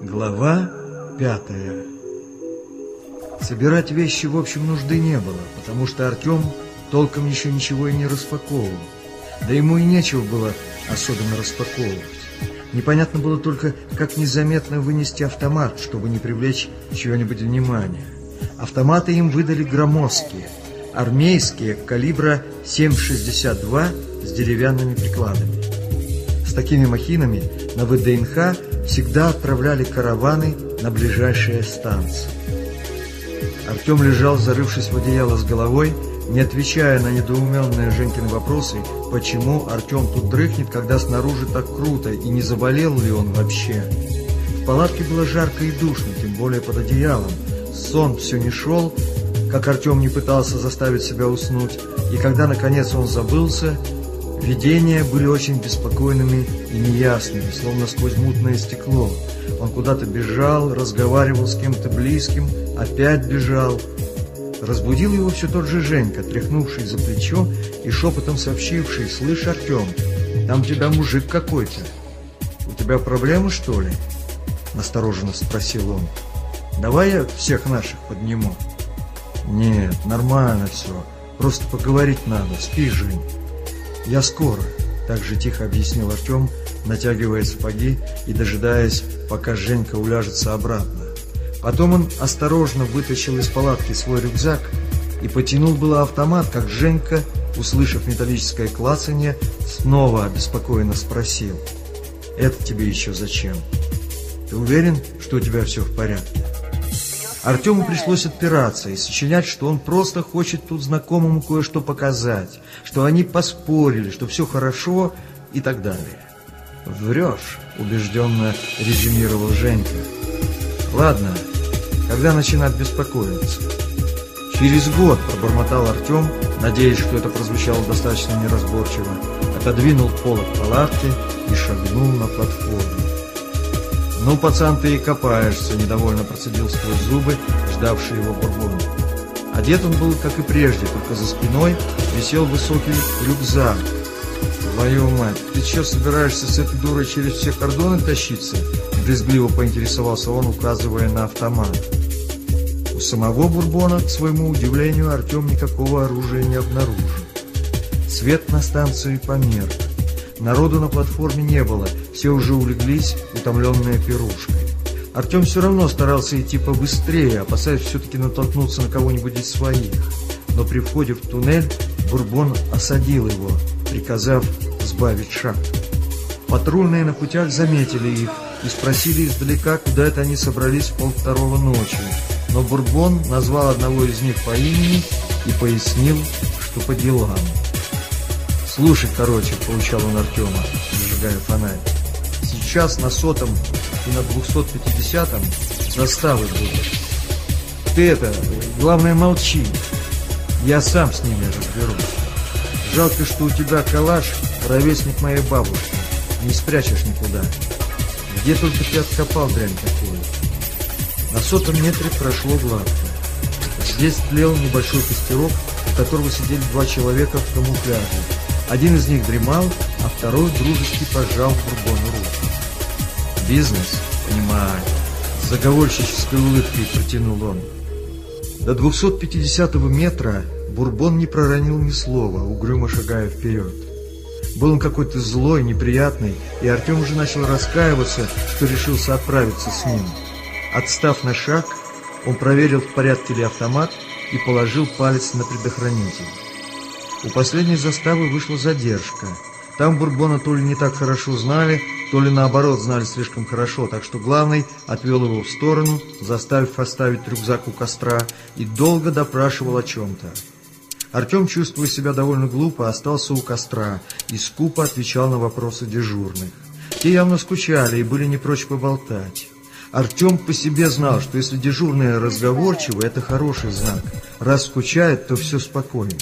Глава пятая Собирать вещи, в общем, нужды не было, потому что Артем толком еще ничего и не распаковывал. Да ему и нечего было особенно распаковывать. Непонятно было только, как незаметно вынести автомат, чтобы не привлечь чье-нибудь внимание. Автоматы им выдали громоздкие, армейские, калибра 7,62 с деревянными прикладами. Такими махинами на ВДНХ всегда отправляли караваны на ближайшие станции. Артем лежал, зарывшись в одеяло с головой, не отвечая на недоуменные Женькины вопросы, почему Артем тут дрыхнет, когда снаружи так круто, и не заболел ли он вообще. В палатке было жарко и душно, тем более под одеялом. Сон все не шел, как Артем не пытался заставить себя уснуть, и когда наконец он забылся, видения были очень беспокойными и неясными, словно сквозь мутное стекло. Он куда-то бежал, разговаривал с кем-то близким, опять бежал. Разбудил его все тот же Женька, тряхнувший за плечо и шепотом сообщивший, «Слышь, Артем, там тебя мужик какой-то. У тебя проблемы, что ли?» Настороженно спросил он. «Давай я всех наших подниму». «Нет, нормально все. Просто поговорить надо. Спи, Жень». «Я скоро», — так же тихо объяснил Артем, натягивая сапоги и дожидаясь, пока Женька уляжется обратно. Потом он осторожно вытащил из палатки свой рюкзак и потянул было автомат, как Женька, услышав металлическое клацанье, снова обеспокоенно спросил. «Это тебе еще зачем? Ты уверен, что у тебя все в порядке?» Артему пришлось отпираться и сочинять, что он просто хочет тут знакомому кое-что показать, что они поспорили, что все хорошо и так далее. «Врешь», — убежденно резюмировал Женька. «Ладно, когда начинать беспокоиться?» «Через год», — пробормотал Артем, надеясь, что это прозвучало достаточно неразборчиво, отодвинул полок палатки и шагнул на платформу. «Ну, пацан, ты и копаешься», — недовольно процедил сквозь зубы, ждавший его бурбон. Одет он был, как и прежде, только за спиной висел высокий рюкзак. «Твою мать, ты что, собираешься с этой дурой через все кордоны тащиться?» Брезгливо поинтересовался он, указывая на автомат. У самого Бурбона, к своему удивлению, Артем никакого оружия не обнаружил. Свет на станции померк. Народу на платформе не было, все уже улеглись, утомленные пирушкой. Артем все равно старался идти побыстрее, опасаясь все-таки натолкнуться на кого-нибудь из своих. Но при входе в туннель Бурбон осадил его, приказав сбавить шаг. Патрульные на путях заметили их и спросили издалека, куда это они собрались в полвторого ночи. Но Бурбон назвал одного из них по имени и пояснил, что по делам. «Слушай, короче», — получал он Артема, зажигая фонарь, «сейчас на сотом и на 250-м заставы будут. Ты это, главное, молчи. Я сам с ними разберусь. Жалко, что у тебя калаш, ровесник моей бабушки. Не спрячешь никуда. Где только ты откопал дрянь такую?» На сотом метре прошло гладко. Здесь тлел небольшой костерок, у которого сидели два человека в камуфляже. Один из них дремал, а второй дружески пожал Бурбону руку. «Бизнес? Понимаю». С заговорщической улыбкой протянул он. До 250 метра Бурбон не проронил ни слова, угрюмо шагая вперед. Был он какой-то злой, неприятный, и Артем уже начал раскаиваться, что решился отправиться с ним. Отстав на шаг, он проверил, в порядке ли автомат, и положил палец на предохранитель. У последней заставы вышла задержка. Там Бурбона то ли не так хорошо знали, то ли наоборот знали слишком хорошо, так что главный отвел его в сторону, заставив оставить рюкзак у костра, и долго допрашивал о чем-то. Артем, чувствуя себя довольно глупо, остался у костра и скупо отвечал на вопросы дежурных. Те явно скучали и были не прочь поболтать. Артем по себе знал, что если дежурные разговорчивы, это хороший знак. Раз скучают, то все спокойно.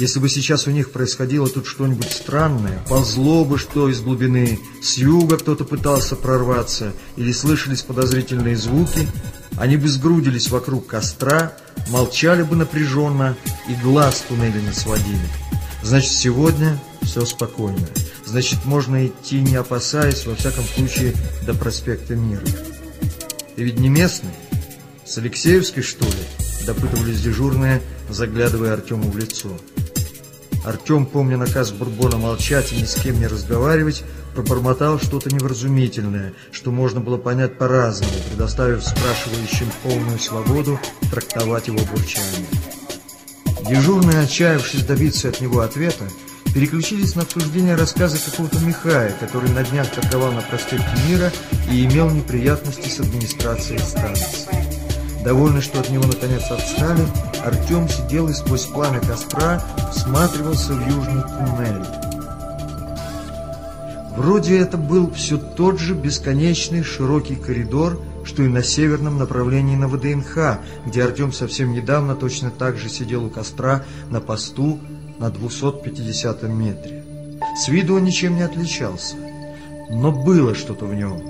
Если бы сейчас у них происходило тут что-нибудь странное, ползло бы что из глубины, с юга кто-то пытался прорваться, или слышались подозрительные звуки, они бы сгрудились вокруг костра, молчали бы напряженно и глаз туннеля не сводили. Значит, сегодня все спокойно. Значит, можно идти, не опасаясь, во всяком случае, до проспекта Мира. Ты ведь не местный? С Алексеевской, что ли? Допытывались дежурные, заглядывая Артему в лицо. Артем, помня наказ Бурбона молчать и ни с кем не разговаривать, пробормотал что-то невразумительное, что можно было понять по-разному, предоставив спрашивающим полную свободу трактовать его бурчание. Дежурные, отчаявшись добиться от него ответа, переключились на обсуждение рассказа какого-то Михая, который на днях торговал на проспекте Мира и имел неприятности с администрацией станции. Довольный, что от него наконец отстали, Артем сидел и сквозь пламя костра всматривался в южный туннель. Вроде это был все тот же бесконечный широкий коридор, что и на северном направлении на ВДНХ, где Артем совсем недавно точно так же сидел у костра на посту на 250 метре. С виду он ничем не отличался, но было что-то в нем.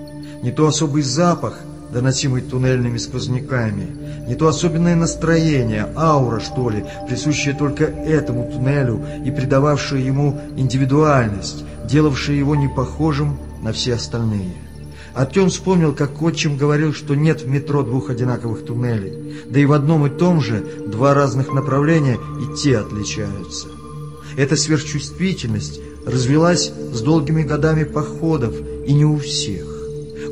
Не то особый запах, доносимый туннельными сквозняками, не то особенное настроение, аура, что ли, присущая только этому туннелю и придававшая ему индивидуальность, делавшая его непохожим на все остальные. Артем вспомнил, как отчим говорил, что нет в метро двух одинаковых туннелей, да и в одном и том же два разных направления и те отличаются. Эта сверхчувствительность развелась с долгими годами походов, и не у всех.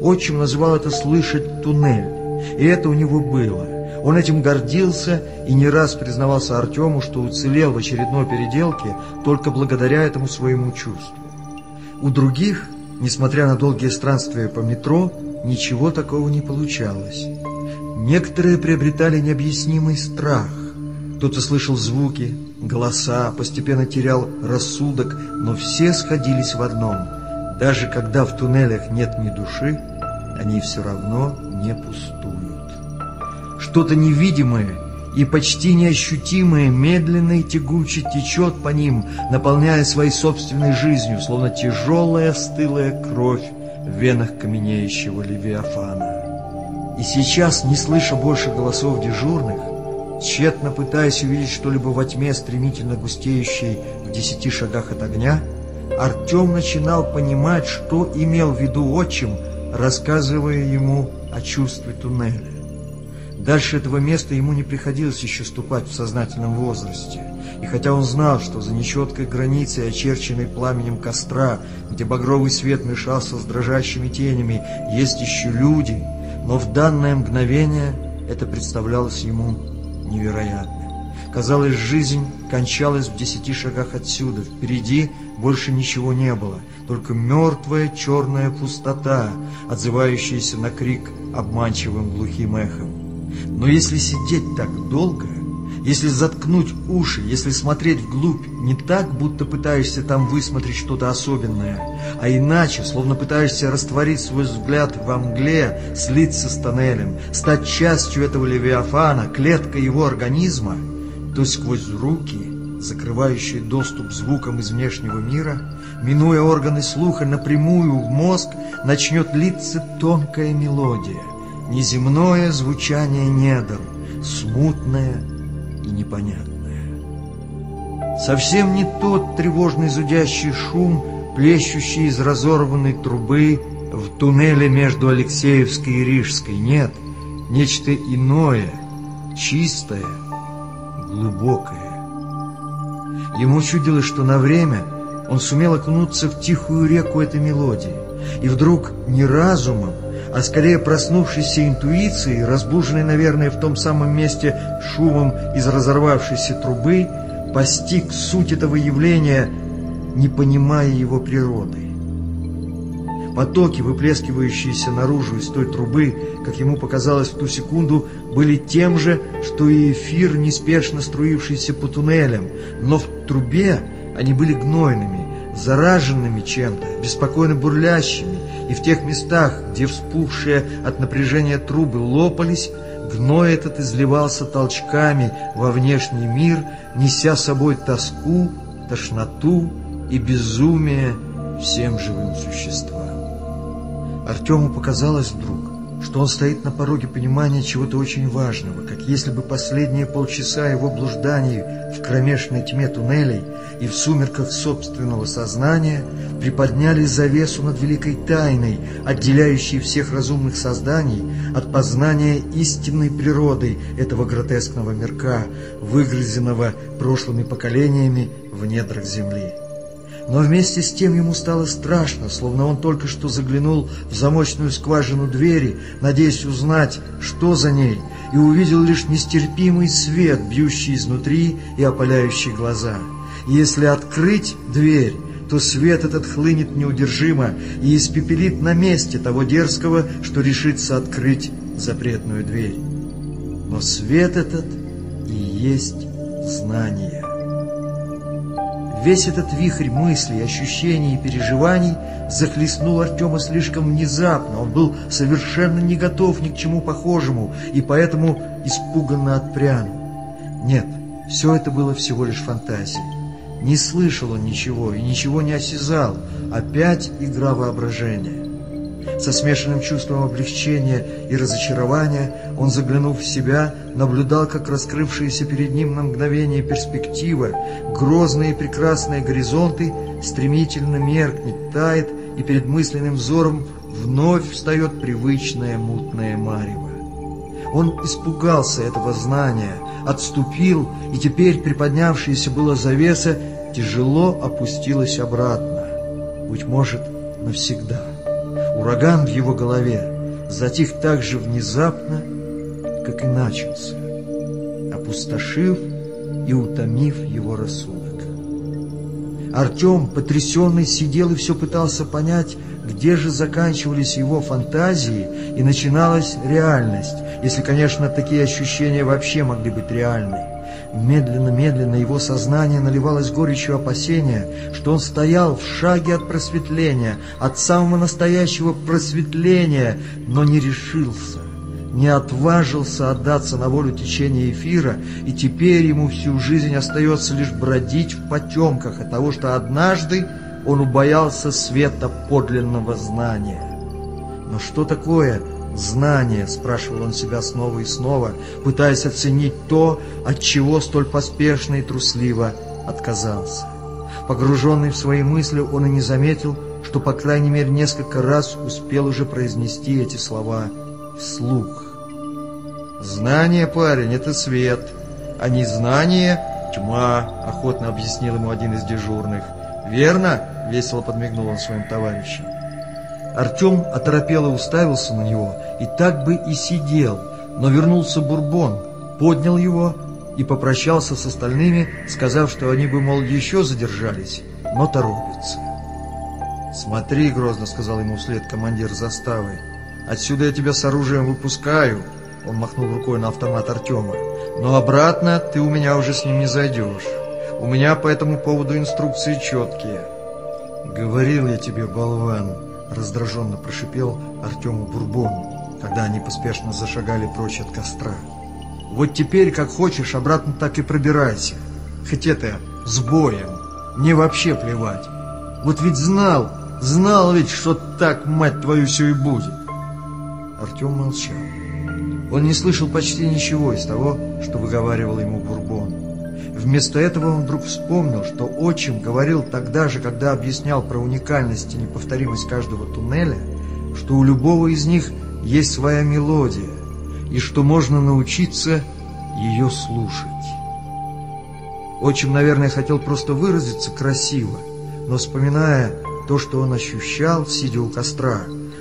Отчим называл это «слышать туннель», и это у него было. Он этим гордился и не раз признавался Артему, что уцелел в очередной переделке только благодаря этому своему чувству. У других, несмотря на долгие странствия по метро, ничего такого не получалось. Некоторые приобретали необъяснимый страх. Кто-то слышал звуки, голоса, постепенно терял рассудок, но все сходились в одном. Даже когда в туннелях нет ни души, они все равно не пустуют. Что-то невидимое и почти неощутимое медленно и тягуче течет по ним, наполняя своей собственной жизнью, словно тяжелая стылая кровь в венах каменеющего Левиафана. И сейчас, не слыша больше голосов дежурных, тщетно пытаясь увидеть что-либо во тьме, стремительно густеющей в десяти шагах от огня, Артем начинал понимать, что имел в виду отчим, рассказывая ему о чувстве туннеля. Дальше этого места ему не приходилось еще ступать в сознательном возрасте. И хотя он знал, что за нечеткой границей, очерченной пламенем костра, где багровый свет мешался с дрожащими тенями, есть еще люди, но в данное мгновение это представлялось ему невероятным. Казалось, жизнь кончалась в десяти шагах отсюда. Впереди больше ничего не было, только мертвая черная пустота, отзывающаяся на крик обманчивым глухим эхом. Но если сидеть так долго, если заткнуть уши, если смотреть вглубь, не так, будто пытаешься там высмотреть что-то особенное, а иначе, словно пытаешься растворить свой взгляд во мгле, слиться с тоннелем, стать частью этого левиафана, клеткой его организма, то сквозь руки, закрывающие доступ звукам из внешнего мира, минуя органы слуха напрямую в мозг, начнет литься тонкая мелодия, неземное звучание недр, смутное и непонятное. Совсем не тот тревожный зудящий шум, плещущий из разорванной трубы в туннеле между Алексеевской и Рижской. Нет, нечто иное, чистое, глубокое. Ему чудилось, что на время он сумел окунуться в тихую реку этой мелодии, и вдруг не разумом, а скорее проснувшейся интуицией, разбуженной, наверное, в том самом месте шумом из разорвавшейся трубы, постиг суть этого явления, не понимая его природы. Потоки, выплескивающиеся наружу из той трубы, как ему показалось в ту секунду, были тем же, что и эфир, неспешно струившийся по туннелям, но в трубе они были гнойными, зараженными чем-то, беспокойно бурлящими, и в тех местах, где вспухшие от напряжения трубы лопались, гной этот изливался толчками во внешний мир, неся с собой тоску, тошноту и безумие всем живым существам. Артему показалось вдруг, что он стоит на пороге понимания чего-то очень важного, как если бы последние полчаса его блужданий в кромешной тьме туннелей и в сумерках собственного сознания приподняли завесу над великой тайной, отделяющей всех разумных созданий от познания истинной природы этого гротескного мирка, выгрызенного прошлыми поколениями в недрах земли. Но вместе с тем ему стало страшно, словно он только что заглянул в замочную скважину двери, надеясь узнать, что за ней, и увидел лишь нестерпимый свет, бьющий изнутри и опаляющий глаза. Если открыть дверь, то свет этот хлынет неудержимо и испепелит на месте того дерзкого, что решится открыть запретную дверь. Но свет этот и есть знание. Весь этот вихрь мыслей, ощущений и переживаний захлестнул Артема слишком внезапно. Он был совершенно не готов ни к чему похожему и поэтому испуганно отпрянул. Нет, все это было всего лишь фантазией. Не слышал он ничего и ничего не осязал. Опять игра воображения. Со смешанным чувством облегчения и разочарования он, заглянув в себя, наблюдал, как раскрывшиеся перед ним на мгновение перспектива, грозные и прекрасные горизонты, стремительно меркнет, тает, и перед мысленным взором вновь встает привычное мутное марево. Он испугался этого знания, отступил, и теперь приподнявшаяся была завеса тяжело опустилась обратно, быть может, навсегда. Ураган в его голове затих так же внезапно, как и начался, опустошив и утомив его рассудок. Артем, потрясенный, сидел и все пытался понять, где же заканчивались его фантазии и начиналась реальность, если, конечно, такие ощущения вообще могли быть реальны. Медленно-медленно его сознание наливалось горечью опасения, что он стоял в шаге от просветления, от самого настоящего просветления, но не решился, не отважился отдаться на волю течения эфира, и теперь ему всю жизнь остается лишь бродить в потемках от того, что однажды он убоялся света подлинного знания. Но что такое знание, спрашивал он себя снова и снова, пытаясь оценить то, от чего столь поспешно и трусливо отказался. Погруженный в свои мысли, он и не заметил, что, по крайней мере, несколько раз успел уже произнести эти слова вслух. «Знание, парень, это свет, а незнание — тьма», — охотно объяснил ему один из дежурных. «Верно?» — весело подмигнул он своим товарищам. Артем оторопело уставился на него и так бы и сидел, но вернулся Бурбон, поднял его и попрощался с остальными, сказав, что они бы, мол, еще задержались, но торопятся. «Смотри», — грозно сказал ему вслед командир заставы, — «отсюда я тебя с оружием выпускаю», — он махнул рукой на автомат Артема, — «но обратно ты у меня уже с ним не зайдешь. У меня по этому поводу инструкции четкие». «Говорил я тебе, болван», раздраженно прошипел Артему Бурбон, когда они поспешно зашагали прочь от костра. «Вот теперь, как хочешь, обратно так и пробирайся. Хоть это с боем. Мне вообще плевать. Вот ведь знал, знал ведь, что так, мать твою, все и будет». Артем молчал. Он не слышал почти ничего из того, что выговаривал ему Бурбон. Вместо этого он вдруг вспомнил, что отчим говорил тогда же, когда объяснял про уникальность и неповторимость каждого туннеля, что у любого из них есть своя мелодия, и что можно научиться ее слушать. Отчим, наверное, хотел просто выразиться красиво, но вспоминая то, что он ощущал, сидя у костра,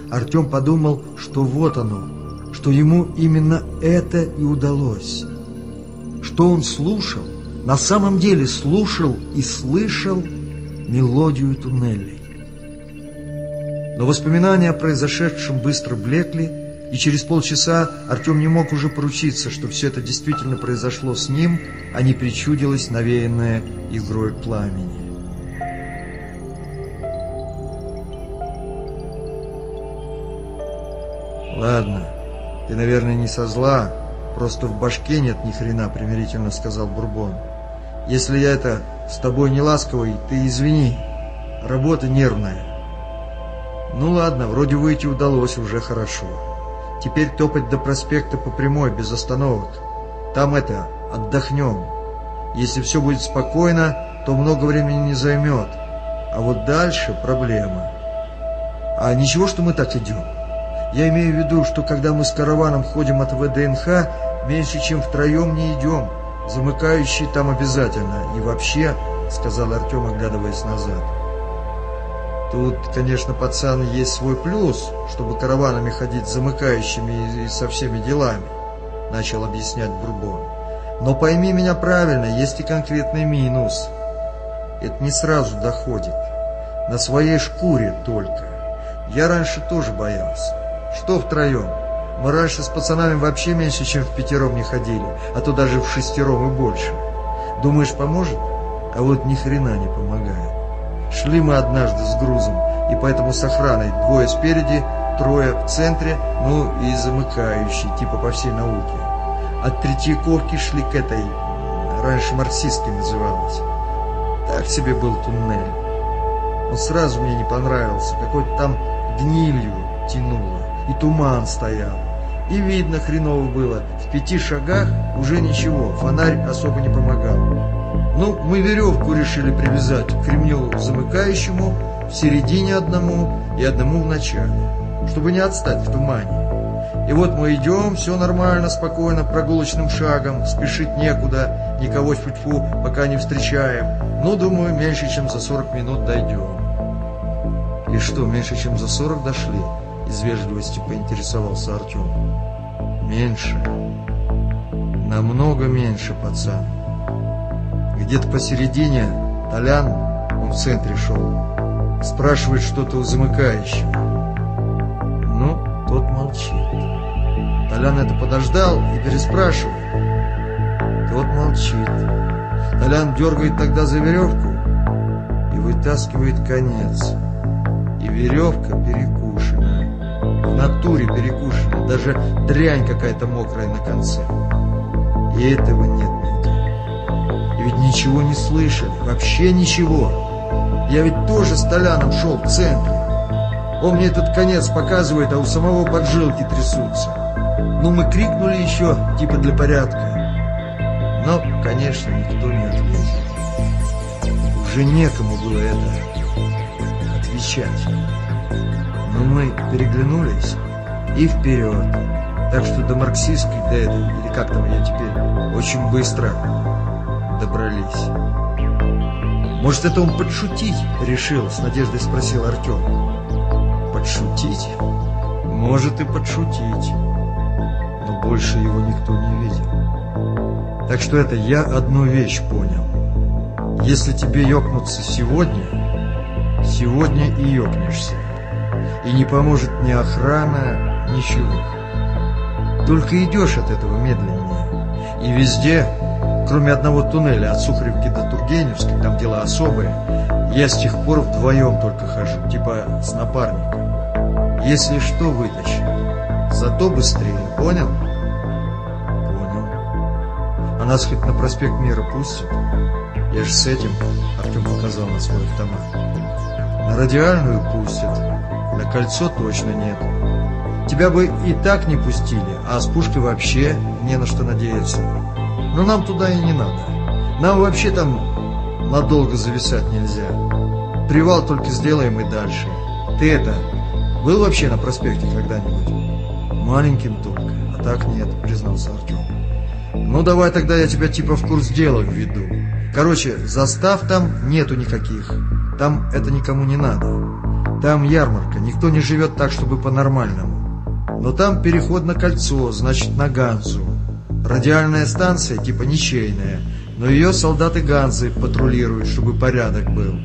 Артем подумал, что вот оно, что ему именно это и удалось. Что он слушал, на самом деле слушал и слышал мелодию туннелей. Но воспоминания о произошедшем быстро блекли, и через полчаса Артем не мог уже поручиться, что все это действительно произошло с ним, а не причудилось навеянное игрой пламени. «Ладно, ты, наверное, не со зла, просто в башке нет ни хрена», — примирительно сказал Бурбон. Если я это с тобой не ласковый, ты извини. Работа нервная. Ну ладно, вроде выйти удалось уже хорошо. теперь топать до проспекта по прямой, без остановок. Там это, отдохнем. Если все будет спокойно, то много времени не займет. А вот дальше проблема. А ничего, что мы так идем? Я имею в виду, что когда мы с караваном ходим от ВДНХ, меньше чем втроем не идем. Замыкающий там обязательно. И вообще, сказал Артем, оглядываясь назад. Тут, конечно, пацаны, есть свой плюс, чтобы караванами ходить замыкающими и со всеми делами, начал объяснять Бурбон. Но пойми меня правильно, есть и конкретный минус. Это не сразу доходит. На своей шкуре только. Я раньше тоже боялся. Что втроем? Мы раньше с пацанами вообще меньше, чем в пятером не ходили, а то даже в шестером и больше. Думаешь, поможет? А вот ни хрена не помогает. Шли мы однажды с грузом, и поэтому с охраной двое спереди, трое в центре, ну и замыкающий, типа по всей науке. От Третьяковки шли к этой, раньше марксистской называлась. Так себе был туннель. Он сразу мне не понравился, какой-то там гнилью тянуло, и туман стоял. И видно хреново было, в пяти шагах уже ничего, фонарь особо не помогал. Ну, мы веревку решили привязать к ремню замыкающему, в середине одному и одному в начале, чтобы не отстать в тумане. И вот мы идем, все нормально, спокойно, прогулочным шагом, спешить некуда, никого тьфу пока не встречаем. Ну, думаю, меньше, чем за 40 минут дойдем. И что, меньше, чем за 40 дошли? Из вежливости поинтересовался Артем. Меньше. Намного меньше, пацан. Где-то посередине Толян, он в центре шел, спрашивает что-то у замыкающего. Ну, тот молчит. Толян это подождал и переспрашивает. Тот молчит. Толян дергает тогда за веревку и вытаскивает конец. И веревка перекушена. Натуре перекушена. Даже дрянь какая-то мокрая на конце. И этого нет нигде. И ведь ничего не слышали. Вообще ничего. Я ведь тоже с Толяном шел в центре. Он мне этот конец показывает, а у самого поджилки трясутся. Ну, мы крикнули еще, типа для порядка. Но, конечно, никто не ответил. Уже некому было это отвечать. Но мы переглянулись и вперед. Так что до марксистской, до этой, или как там я теперь, очень быстро добрались. «Может, это он подшутить решил?» — с надеждой спросил Артем. «Подшутить? Может и подшутить, но больше его никто не видел. Так что это я одну вещь понял. Если тебе ёкнуться сегодня, сегодня и ёкнешься. И не поможет ни охрана, ничего. Только идешь от этого медленнее. И везде Кроме одного туннеля от Сухаревки до Тургеневской, там дела особые, я с тех пор вдвоем только хожу, типа с напарником. Если что, вытащу. Зато быстрее, понял? Понял. А нас хоть на проспект Мира пустят? Я же с этим, Артем показал на свой автомат. На радиальную пустят, на кольцо точно нет. Тебя бы и так не пустили, а с пушкой вообще не на что надеяться. Но нам туда и не надо. Нам вообще там надолго зависать нельзя. Привал только сделаем и дальше. Ты это, был вообще на проспекте когда-нибудь? Маленьким только, а так нет, признался Артем. Ну давай тогда я тебя типа в курс дела введу. Короче, застав там нету никаких. Там это никому не надо. Там ярмарка, никто не живет так, чтобы по-нормальному. Но там переход на кольцо, значит на Ганзу. Радиальная станция типа ничейная, но ее солдаты Ганзы патрулируют, чтобы порядок был.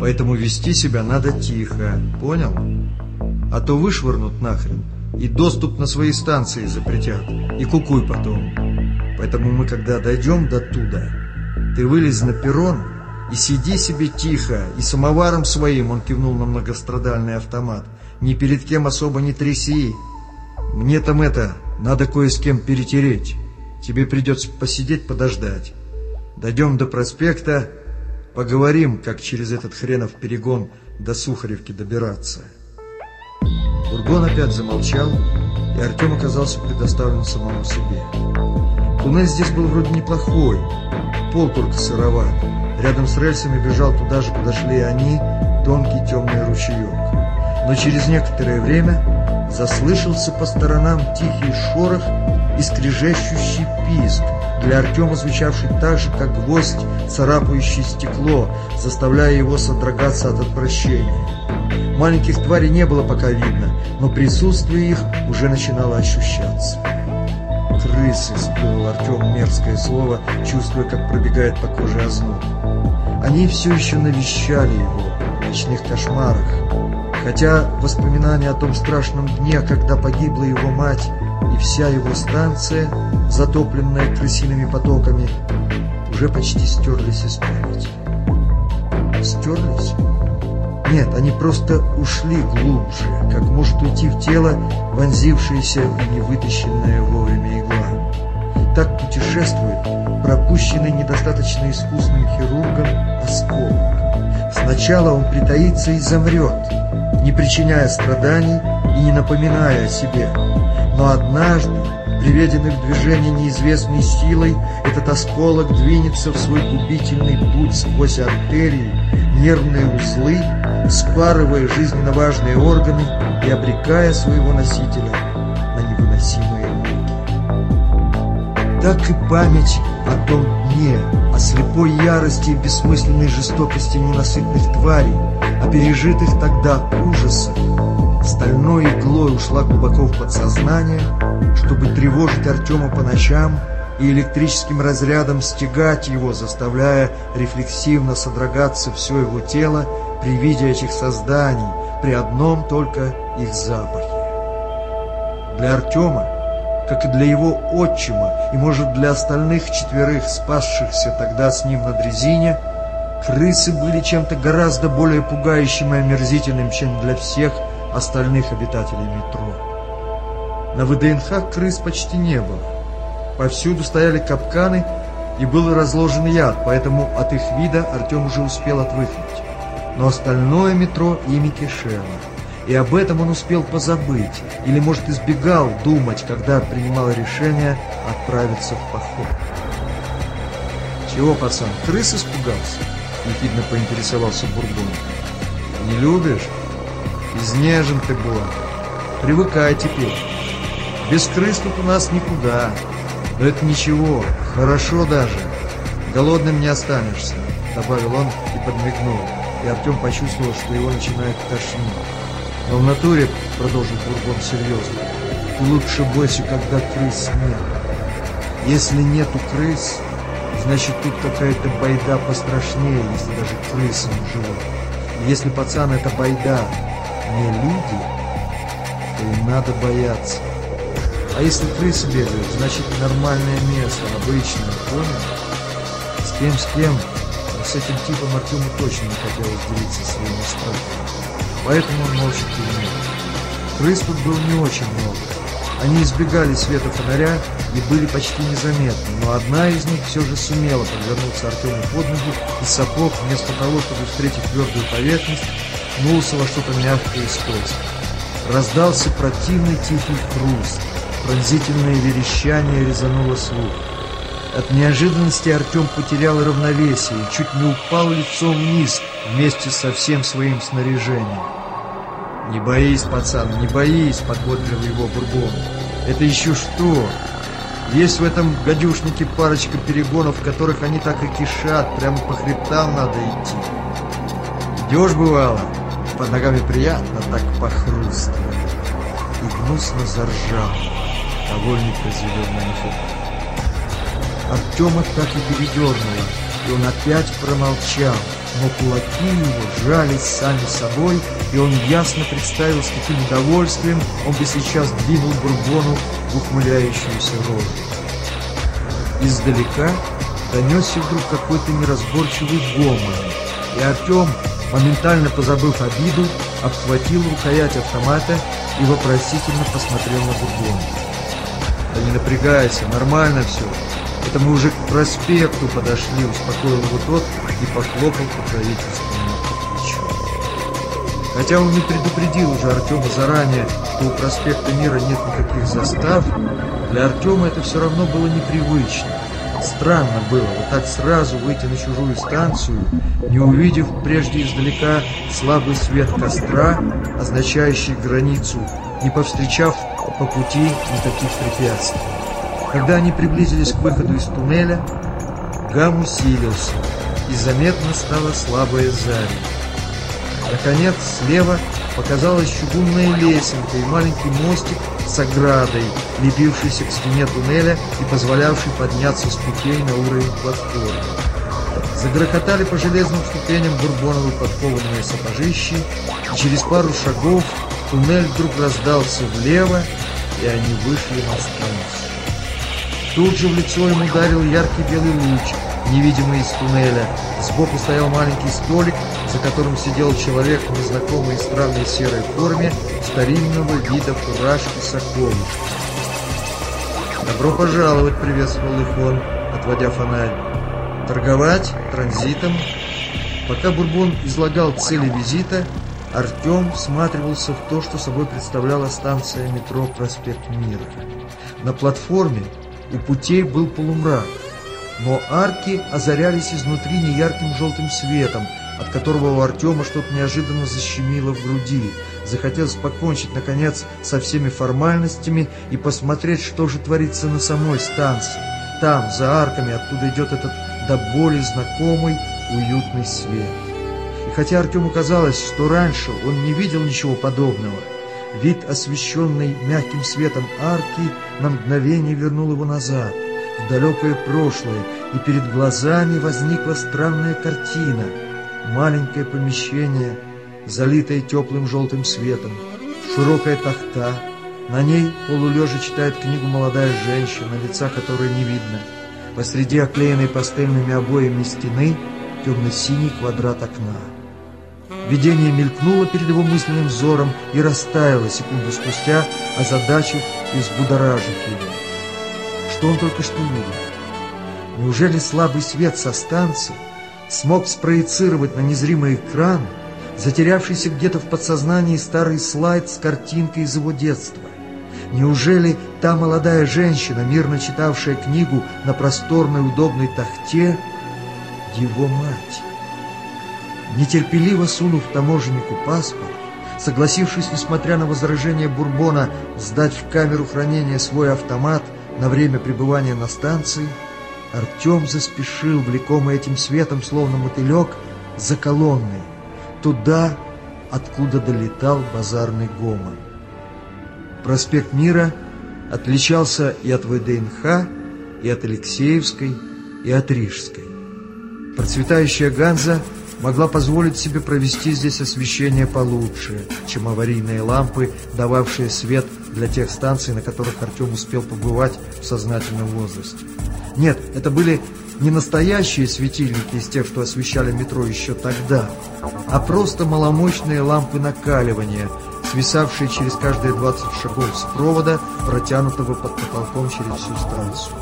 Поэтому вести себя надо тихо, понял? А то вышвырнут нахрен, и доступ на свои станции запретят, и кукуй потом. Поэтому мы, когда дойдем до туда, ты вылез на перрон и сиди себе тихо, и самоваром своим, он кивнул на многострадальный автомат, ни перед кем особо не тряси. Мне там это, надо кое с кем перетереть. Тебе придется посидеть, подождать. Дойдем до проспекта, поговорим, как через этот хренов перегон до Сухаревки добираться. Бургон опять замолчал, и Артем оказался предоставлен самому себе. Туннель здесь был вроде неплохой, пол только сыроват. Рядом с рельсами бежал туда же, подошли они, тонкий темный ручеек. Но через некоторое время заслышался по сторонам тихий шорох и скрежещущий писк, для Артема звучавший так же, как гвоздь, царапающий стекло, заставляя его содрогаться от отвращения. Маленьких тварей не было пока видно, но присутствие их уже начинало ощущаться. «Крысы!» — сплюнул Артем мерзкое слово, чувствуя, как пробегает по коже озноб. Они все еще навещали его в ночных кошмарах, хотя воспоминания о том страшном дне, когда погибла его мать, и вся его станция, затопленная крысиными потоками, уже почти стерлись из памяти. Стерлись? Нет, они просто ушли глубже, как может уйти в тело вонзившаяся и невытащенная вовремя игла. Так путешествует пропущенный недостаточно искусным хирургом осколок. Сначала он притаится и замрет, не причиняя страданий и не напоминая о себе. Но однажды, приведенный в движение неизвестной силой, этот осколок двинется в свой губительный путь сквозь артерии, нервные узлы, спарывая жизненно важные органы и обрекая своего носителя на невыносимые муки. Так и память о том дне, о слепой ярости и бессмысленной жестокости ненасытных тварей, о пережитых тогда ужасах, стальной иглой ушла глубоко в подсознание, чтобы тревожить Артема по ночам и электрическим разрядом стегать его, заставляя рефлексивно содрогаться все его тело при виде этих созданий, при одном только их запахе. Для Артема, как и для его отчима, и, может, для остальных четверых, спасшихся тогда с ним на дрезине, крысы были чем-то гораздо более пугающим и омерзительным, чем для всех остальных обитателей метро. На ВДНХ крыс почти не было. Повсюду стояли капканы и был разложен яд, поэтому от их вида Артем уже успел отвыкнуть. Но остальное метро ими кишело. И об этом он успел позабыть, или, может, избегал думать, когда принимал решение отправиться в поход. «Чего, пацан, крыс испугался?» — ехидно поинтересовался Бурбон. «Не любишь? Изнежен ты была. Привыкай теперь. Без крыс тут у нас никуда. Но это ничего, хорошо даже. Голодным не останешься», — добавил он и подмигнул. И Артем почувствовал, что его начинает тошнить. Но в натуре, продолжил Бурбон серьезно, лучше бойся, когда крыс нет. Если нету крыс, значит тут какая-то байда пострашнее, если даже крысы не живут. Если пацан это байда не люди, то им надо бояться. А если крысы бегают, значит нормальное место, обычное, понял? С кем, с кем, с этим типом Артему точно не хотелось делиться своими страхами. Поэтому он молча кивнул. Крыс тут было не очень много. Они избегали света фонаря и были почти незаметны, но одна из них все же сумела подвернуться Артему под ноги, и сапог, вместо того, чтобы встретить твердую поверхность, нулся во что-то мягкое и скользкое. Раздался противный тихий хруст, пронзительное верещание резануло слух. От неожиданности Артем потерял равновесие и чуть не упал лицом вниз вместе со всем своим снаряжением. «Не боись, пацан, не боись!» — подбодрил его Бурбон. «Это еще что? Есть в этом гадюшнике парочка перегонов, в которых они так и кишат, прямо по хребтам надо идти. Идешь, бывало, под ногами приятно так похрустывает». И гнусно заржал, довольный произведенным эффектом. Артема так и передернуло, и он опять промолчал, но кулаки его сжались сами собой, и он ясно представил, с каким удовольствием он бы сейчас двинул Бурбону в ухмыляющуюся рожу. Издалека донесся вдруг какой-то неразборчивый гомон, и Артем, моментально позабыв обиду, обхватил рукоять автомата и вопросительно посмотрел на Бурбона. «Да не напрягайся, нормально все», это мы уже к проспекту подошли, успокоил его тот и похлопал покровительственно по плечу. Хотя он не предупредил уже Артема заранее, что у проспекта Мира нет никаких застав, для Артема это все равно было непривычно. Странно было вот так сразу выйти на чужую станцию, не увидев прежде издалека слабый свет костра, означающий границу, не повстречав по пути никаких препятствий. Когда они приблизились к выходу из туннеля, гам усилился, и заметно стало слабое зарево. Наконец, слева показалась чугунная лесенка и маленький мостик с оградой, лепившийся к стене туннеля и позволявший подняться с путей на уровень платформы. Загрохотали по железным ступеням бурбоновые подкованные сапожищи, и через пару шагов туннель вдруг раздался влево, и они вышли на станцию. Тут же в лицо им ударил яркий белый луч, невидимый из туннеля. Сбоку стоял маленький столик, за которым сидел человек в незнакомой странной серой форме старинного вида фуражки соколушки. «Добро пожаловать!» — приветствовал их он, отводя фонарь. «Торговать? Транзитом?» Пока Бурбон излагал цели визита, Артем всматривался в то, что собой представляла станция метро «Проспект Мира». На платформе у путей был полумрак, но арки озарялись изнутри неярким желтым светом, от которого у Артема что-то неожиданно защемило в груди. Захотелось покончить, наконец, со всеми формальностями и посмотреть, что же творится на самой станции. Там, за арками, откуда идет этот до боли знакомый уютный свет. И хотя Артему казалось, что раньше он не видел ничего подобного, вид, освещенный мягким светом арки, на мгновение вернул его назад, в далекое прошлое, и перед глазами возникла странная картина — Маленькое помещение, залитое теплым желтым светом, широкая тахта. На ней полулежа читает книгу молодая женщина, лица которой не видно. Посреди оклеенной пастельными обоями стены темно-синий квадрат окна. Видение мелькнуло перед его мысленным взором и растаяло секунду спустя, озадачив и взбудоражив его. Что он только что видел? Неужели слабый свет со станции смог спроецировать на незримый экран затерявшийся где-то в подсознании старый слайд с картинкой из его детства. Неужели та молодая женщина, мирно читавшая книгу на просторной удобной тахте, его мать? Нетерпеливо сунув таможеннику паспорт, согласившись, несмотря на возражение Бурбона, сдать в камеру хранения свой автомат на время пребывания на станции, Артем заспешил, влекомый этим светом, словно мотылек, за колонной, туда, откуда долетал базарный гомон. Проспект Мира отличался и от ВДНХ, и от Алексеевской, и от Рижской. Процветающая Ганза могла позволить себе провести здесь освещение получше, чем аварийные лампы, дававшие свет для тех станций, на которых Артем успел побывать в сознательном возрасте. Нет, это были не настоящие светильники из тех, что освещали метро еще тогда, а просто маломощные лампы накаливания, свисавшие через каждые 20 шагов с провода, протянутого под потолком через всю станцию.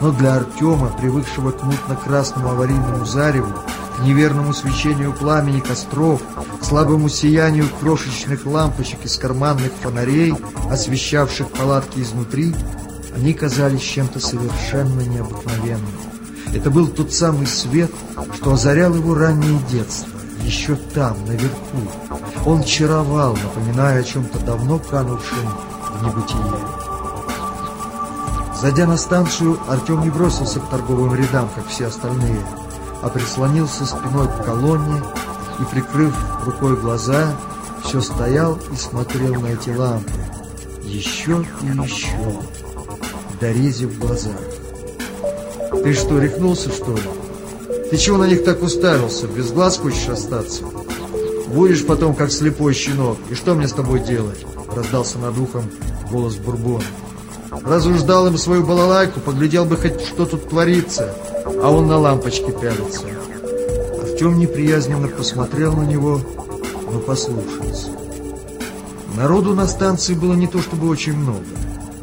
Но для Артема, привыкшего к мутно-красному аварийному зареву, к неверному свечению пламени костров, к слабому сиянию крошечных лампочек из карманных фонарей, освещавших палатки изнутри, они казались чем-то совершенно необыкновенным. Это был тот самый свет, что озарял его раннее детство, еще там, наверху. Он чаровал, напоминая о чем-то давно канувшем в небытие. Зайдя на станцию, Артем не бросился к торговым рядам, как все остальные, а прислонился спиной к колонне и, прикрыв рукой глаза, все стоял и смотрел на эти лампы. Еще и еще дорезе в глазах. «Ты что, рехнулся, что ли? Ты чего на них так уставился? Без глаз хочешь остаться? Будешь потом, как слепой щенок. И что мне с тобой делать?» Раздался над ухом голос Бурбона. «Раз уж дал им свою балалайку, поглядел бы хоть, что тут творится, а он на лампочке пялится». Артем неприязненно посмотрел на него, но послушался. Народу на станции было не то чтобы очень много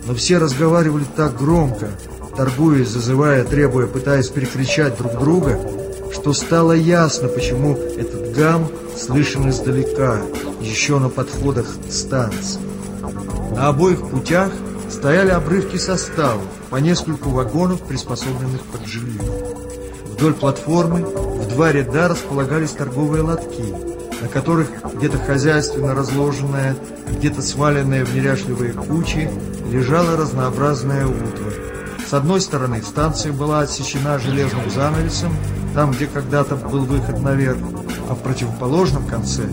но все разговаривали так громко, торгуясь, зазывая, требуя, пытаясь перекричать друг друга, что стало ясно, почему этот гам слышен издалека, еще на подходах к станции. На обоих путях стояли обрывки составов, по нескольку вагонов, приспособленных под жилье. Вдоль платформы в два ряда располагались торговые лотки, на которых где-то хозяйственно разложенная, где-то сваленная в неряшливые кучи, лежала разнообразная утварь. С одной стороны станция была отсечена железным занавесом, там, где когда-то был выход наверх, а в противоположном конце,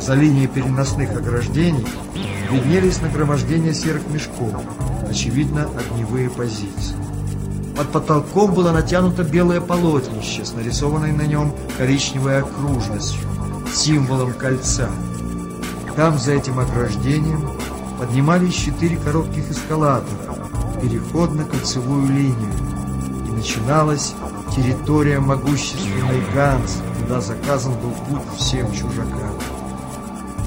за линией переносных ограждений, виднелись нагромождения серых мешков, очевидно, огневые позиции. Под потолком было натянуто белое полотнище с нарисованной на нем коричневой окружностью, символом кольца. Там, за этим ограждением, поднимались четыре коротких эскалатора, переход на кольцевую линию, и начиналась территория могущественной Ганс, куда заказан был путь всем чужакам.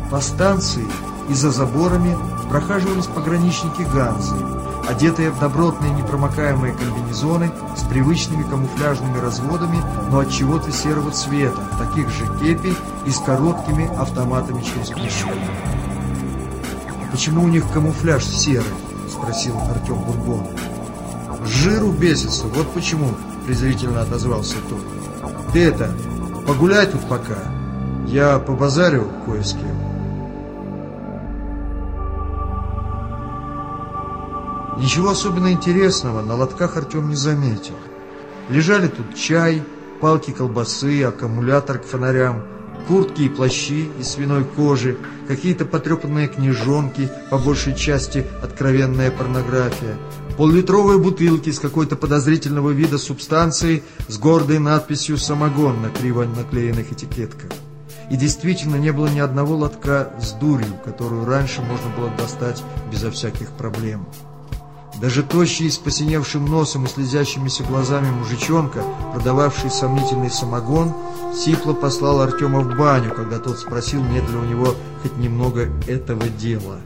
По станции и за заборами прохаживались пограничники Ганзы, одетые в добротные непромокаемые комбинезоны с привычными камуфляжными разводами, но от чего-то серого цвета, таких же кепи и с короткими автоматами через плечо. «Почему у них камуфляж серый?» спросил Артем Бурбон. «Жиру бесится, вот почему», — презрительно отозвался тот. «Ты это, погуляй тут пока, я побазарю кое с кем». Ничего особенно интересного на лотках Артем не заметил. Лежали тут чай, палки колбасы, аккумулятор к фонарям, куртки и плащи из свиной кожи, какие-то потрепанные книжонки, по большей части откровенная порнография, поллитровые бутылки с какой-то подозрительного вида субстанцией с гордой надписью «Самогон» на криво наклеенных этикетках. И действительно не было ни одного лотка с дурью, которую раньше можно было достать безо всяких проблем. Даже тощий с посиневшим носом и слезящимися глазами мужичонка, продававший сомнительный самогон, сипло послал Артема в баню, когда тот спросил, нет ли у него хоть немного этого дела.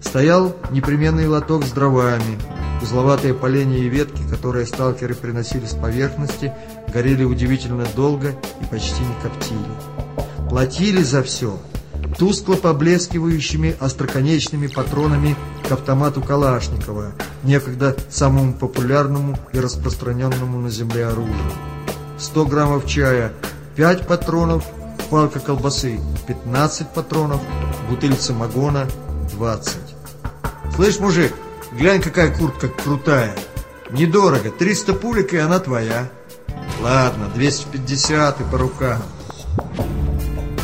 Стоял непременный лоток с дровами. Узловатые поленья и ветки, которые сталкеры приносили с поверхности, горели удивительно долго и почти не коптили. Платили за все – тускло поблескивающими остроконечными патронами к автомату Калашникова, некогда самому популярному и распространенному на земле оружию. 100 граммов чая, 5 патронов, палка колбасы, 15 патронов, бутыль самогона, 20. «Слышь, мужик, глянь, какая куртка крутая. Недорого, 300 пулек, и она твоя». «Ладно, 250 и по рукам».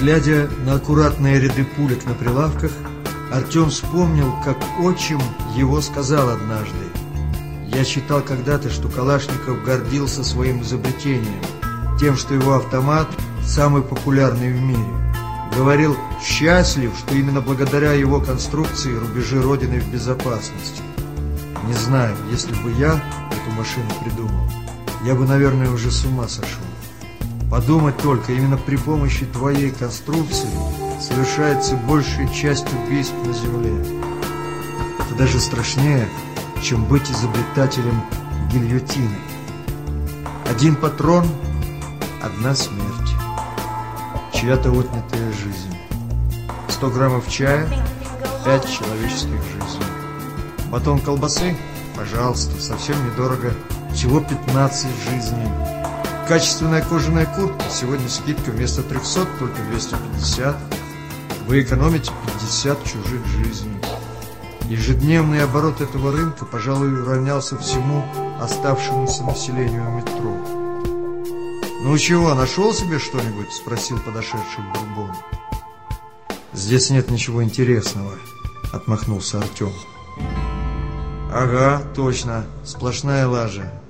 Глядя на аккуратные ряды пулек на прилавках, Артем вспомнил, как отчим его сказал однажды. «Я читал когда-то, что Калашников гордился своим изобретением, тем, что его автомат самый популярный в мире. Говорил, счастлив, что именно благодаря его конструкции рубежи Родины в безопасности. Не знаю, если бы я эту машину придумал, я бы, наверное, уже с ума сошел. Подумать только, именно при помощи твоей конструкции совершается большая часть убийств на Земле. Это даже страшнее, чем быть изобретателем гильотины. Один патрон – одна смерть. Чья-то отнятая жизнь. 100 граммов чая – 5 человеческих жизней. Батон колбасы – пожалуйста, совсем недорого. Всего 15 жизней. Качественная кожаная куртка. Сегодня скидка вместо 300 только 250. Вы экономите 50 чужих жизней. Ежедневный оборот этого рынка, пожалуй, равнялся всему оставшемуся населению метро. «Ну чего, нашел себе что-нибудь?» – спросил подошедший Бурбон. «Здесь нет ничего интересного», – отмахнулся Артем. «Ага, точно, сплошная лажа.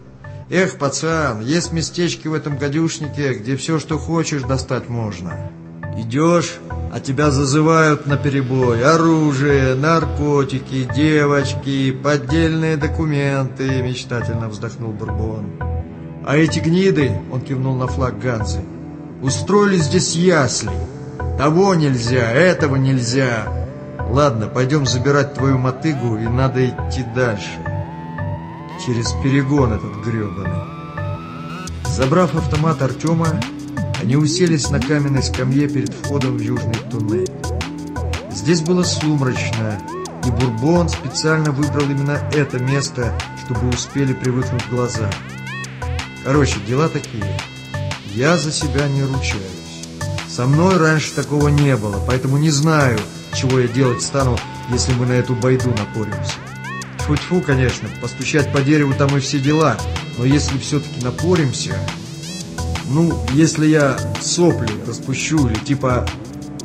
Эх, пацан, есть местечки в этом гадюшнике, где все, что хочешь, достать можно. Идешь, а тебя зазывают на перебой. Оружие, наркотики, девочки, поддельные документы, мечтательно вздохнул Бурбон. А эти гниды, он кивнул на флаг Ганзы, устроили здесь ясли. Того нельзя, этого нельзя. Ладно, пойдем забирать твою мотыгу, и надо идти дальше через перегон этот гребаный. Забрав автомат Артема, они уселись на каменной скамье перед входом в южный туннель. Здесь было сумрачно, и Бурбон специально выбрал именно это место, чтобы успели привыкнуть глаза. Короче, дела такие. Я за себя не ручаюсь. Со мной раньше такого не было, поэтому не знаю, чего я делать стану, если мы на эту байду напоримся. Тьфу-тьфу, конечно, постучать по дереву там и все дела, но если все-таки напоримся... Ну, если я сопли распущу или типа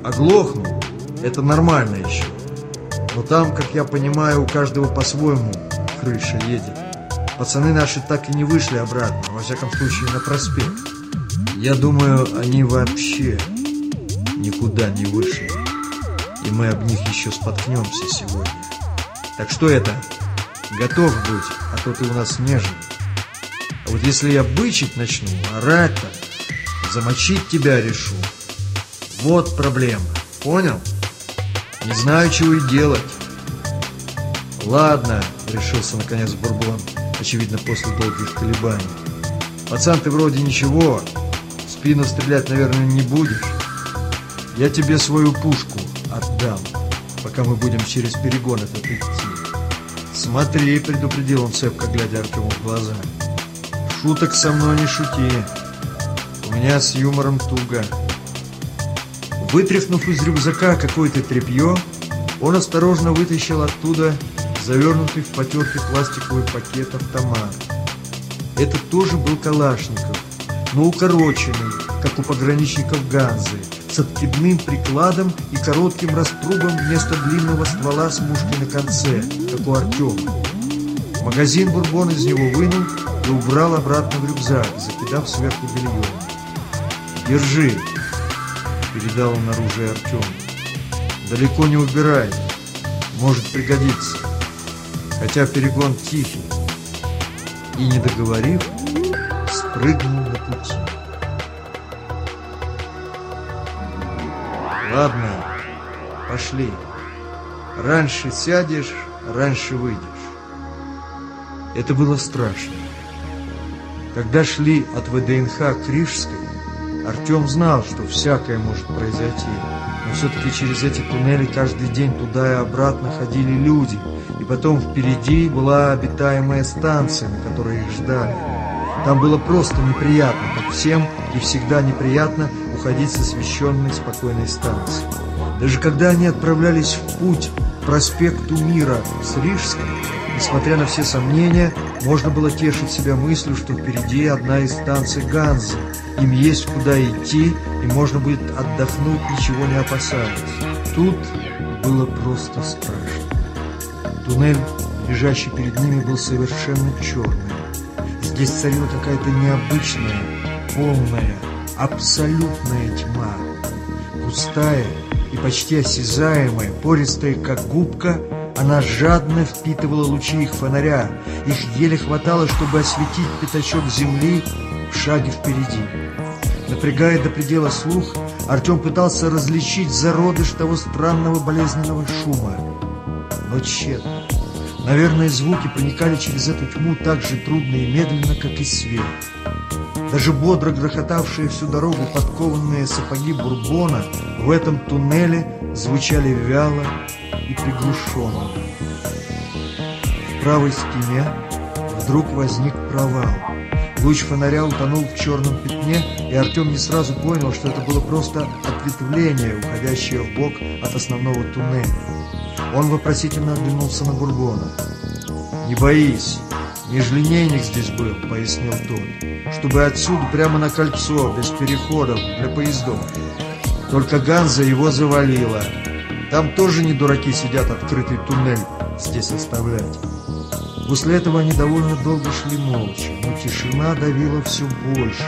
оглохну, это нормально еще. Но там, как я понимаю, у каждого по-своему крыша едет. Пацаны наши так и не вышли обратно, во всяком случае на проспект. Я думаю, они вообще никуда не вышли. И мы об них еще споткнемся сегодня. Так что это? Готов быть, а то ты у нас нежен. А вот если я бычить начну, орать-то, замочить тебя решу. Вот проблема. Понял? Не знаю, чего и делать. Ладно, решился наконец Бурбон, очевидно, после долгих колебаний. Пацан, ты вроде ничего, в спину стрелять, наверное, не будешь. Я тебе свою пушку отдам, пока мы будем через перегон этот идти. Смотри, предупредил он цепко, глядя Артему в глаза. Шуток со мной не шути. У меня с юмором туго. Вытряхнув из рюкзака какое-то тряпье, он осторожно вытащил оттуда завернутый в потертый пластиковый пакет автомат. Это тоже был Калашников, но укороченный, как у пограничников Ганзы, с откидным прикладом и коротким раструбом вместо длинного ствола с мушкой на конце, как у Артема. Магазин бурбон из него вынул и убрал обратно в рюкзак, закидав сверху бельем. «Держи!» — передал он оружие Артему. «Далеко не убирай, может пригодиться, хотя перегон тихий». И, не договорив, спрыгнул Ладно, пошли. Раньше сядешь, раньше выйдешь. Это было страшно. Когда шли от ВДНХ к Рижской, Артем знал, что всякое может произойти. Но все-таки через эти туннели каждый день туда и обратно ходили люди. И потом впереди была обитаемая станция, на которой их ждали. Там было просто неприятно, как всем и всегда неприятно уходить с освещенной спокойной станции. Даже когда они отправлялись в путь к проспекту Мира с Рижской, несмотря на все сомнения, можно было тешить себя мыслью, что впереди одна из станций Ганзы, им есть куда идти, и можно будет отдохнуть, ничего не опасаясь. Тут было просто страшно. Туннель, лежащий перед ними, был совершенно черным. Здесь царила какая-то необычная, полная, абсолютная тьма. Густая и почти осязаемая, пористая, как губка, она жадно впитывала лучи их фонаря. Их еле хватало, чтобы осветить пятачок земли в шаге впереди. Напрягая до предела слух, Артем пытался различить зародыш того странного болезненного шума. Но тщетно. Наверное, звуки проникали через эту тьму так же трудно и медленно, как и свет. Даже бодро грохотавшие всю дорогу подкованные сапоги Бурбона в этом туннеле звучали вяло и приглушенно. В правой стене вдруг возник провал. Луч фонаря утонул в черном пятне, и Артем не сразу понял, что это было просто ответвление, уходящее в бок от основного туннеля. Он вопросительно оглянулся на Бурбона. «Не боись, межлинейник здесь был», — пояснил тот, «чтобы отсюда прямо на кольцо, без переходов, для поездов. Только Ганза его завалила. Там тоже не дураки сидят открытый туннель здесь оставлять». После этого они довольно долго шли молча, но тишина давила все больше,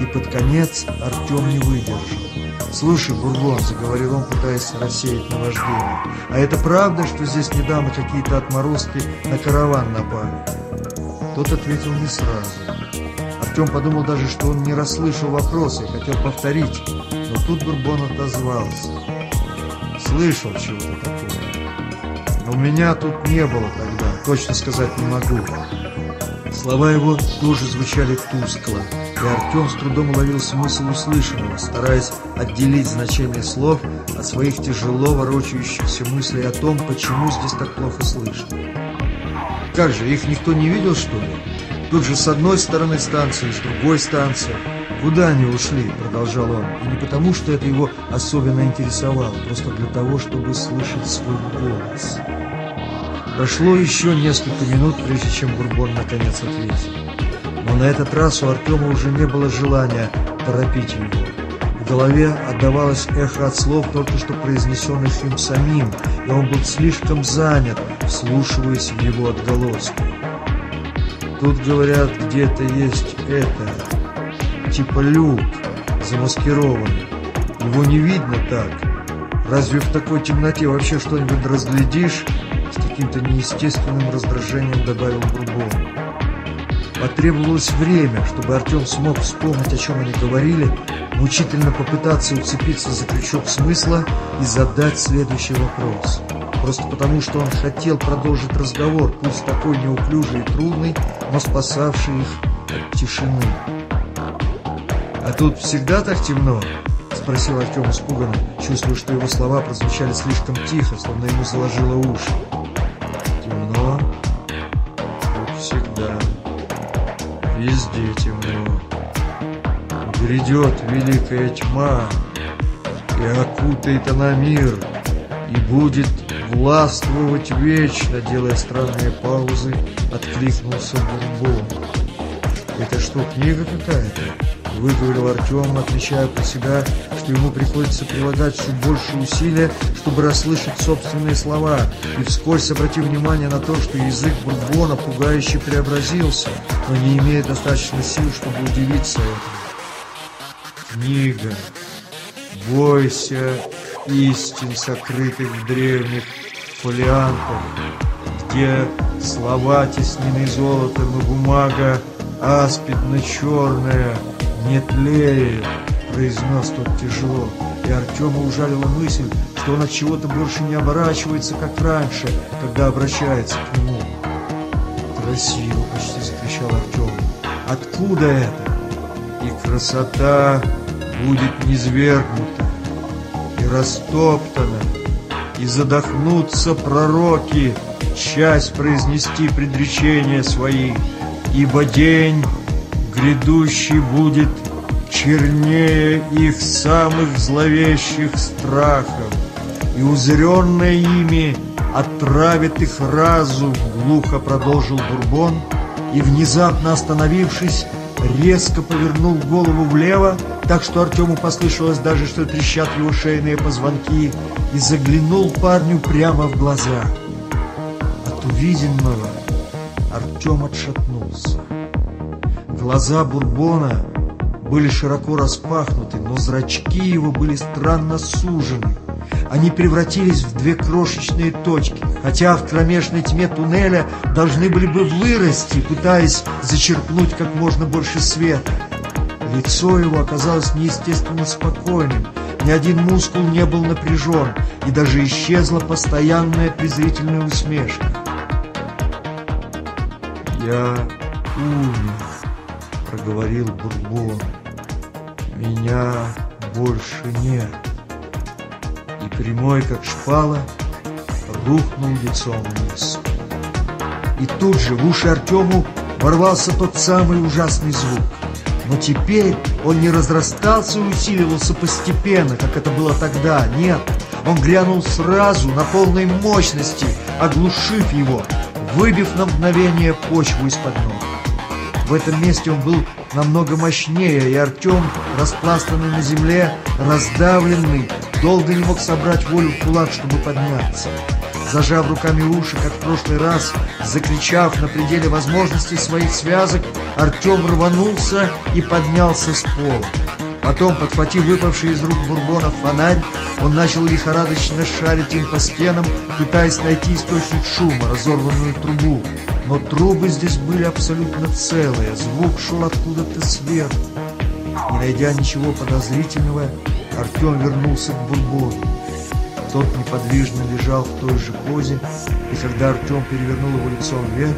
и под конец Артем не выдержал. «Слушай, Бурбон», — заговорил он, пытаясь рассеять наваждение, «а это правда, что здесь недавно какие-то отморозки на караван напали?» Тот ответил не сразу. Артем подумал даже, что он не расслышал вопроса и хотел повторить, но тут Бурбон отозвался. «Слышал чего-то такое. Но меня тут не было тогда, точно сказать не могу». Слова его тоже звучали тускло, и Артем с трудом уловил смысл услышанного, стараясь отделить значение слов от своих тяжело ворочающихся мыслей о том, почему здесь так плохо слышно. Как же, их никто не видел, что ли? Тут же с одной стороны станции, с другой станции. Куда они ушли, продолжал он, и не потому, что это его особенно интересовало, просто для того, чтобы слышать свой голос. Прошло еще несколько минут, прежде чем Бурбон наконец ответил. На этот раз у Артема уже не было желания торопить его. В голове отдавалось эхо от слов, только что произнесенных им самим, и он был слишком занят, вслушиваясь в его отголоски. Тут, говорят, где-то есть это, типа люк, замаскированный. Его не видно так. Разве в такой темноте вообще что-нибудь разглядишь? С каким-то неестественным раздражением добавил Бурбон. Потребовалось время, чтобы Артем смог вспомнить, о чем они говорили, мучительно попытаться уцепиться за крючок смысла и задать следующий вопрос. Просто потому, что он хотел продолжить разговор, пусть такой неуклюжий и трудный, но спасавший их от тишины. «А тут всегда так темно?» — спросил Артем испуганно, чувствуя, что его слова прозвучали слишком тихо, словно ему заложило уши. «Темно? Тут всегда. Везде темно. Грядет великая тьма, и окутает она мир, и будет властвовать вечно, делая странные паузы, откликнулся Бурбон. «Это что, книга какая-то?» — выговорил Артем, отмечая про себя, что ему приходится прилагать все больше усилия, чтобы расслышать собственные слова, и вскользь обратив внимание на то, что язык Бурбона пугающе преобразился, но не имеет достаточно сил, чтобы удивиться этому. «Книга. Бойся истин, сокрытых в древних фолиантах, где слова теснены золотом и бумага аспидно-черная не тлеет, произнес тот тяжело, и Артема ужалила мысль, что он от чего-то больше не оборачивается, как раньше, когда обращается к нему. «Красиво!» — почти закричал Артем. «Откуда это?» «И красота будет низвергнута, и растоптана, и задохнутся пророки, часть произнести предречения свои, ибо день грядущий будет чернее их самых зловещих страхов, и узренное ими отравит их разум, глухо продолжил Бурбон, и, внезапно остановившись, резко повернул голову влево, так что Артему послышалось даже, что трещат его шейные позвонки, и заглянул парню прямо в глаза. От увиденного Артем отшатнулся. Глаза Бурбона были широко распахнуты, но зрачки его были странно сужены. Они превратились в две крошечные точки, хотя в кромешной тьме туннеля должны были бы вырасти, пытаясь зачерпнуть как можно больше света. Лицо его оказалось неестественно спокойным, ни один мускул не был напряжен, и даже исчезла постоянная презрительная усмешка. «Я умер», — проговорил Бурбон. «Меня больше нет» прямой, как шпала, рухнул лицом вниз. И тут же в уши Артему ворвался тот самый ужасный звук. Но теперь он не разрастался и усиливался постепенно, как это было тогда. Нет, он грянул сразу, на полной мощности, оглушив его, выбив на мгновение почву из-под ног. В этом месте он был намного мощнее, и Артем, распластанный на земле, раздавленный, долго не мог собрать волю в кулак, чтобы подняться. Зажав руками уши, как в прошлый раз, закричав на пределе возможностей своих связок, Артем рванулся и поднялся с пола. Потом, подхватив выпавший из рук Бурбона фонарь, он начал лихорадочно шарить им по стенам, пытаясь найти источник шума, разорванную трубу. Но трубы здесь были абсолютно целые, звук шел откуда-то сверху. Не найдя ничего подозрительного, Артем вернулся к Бурбону. Тот неподвижно лежал в той же позе, и когда Артем перевернул его лицом вверх,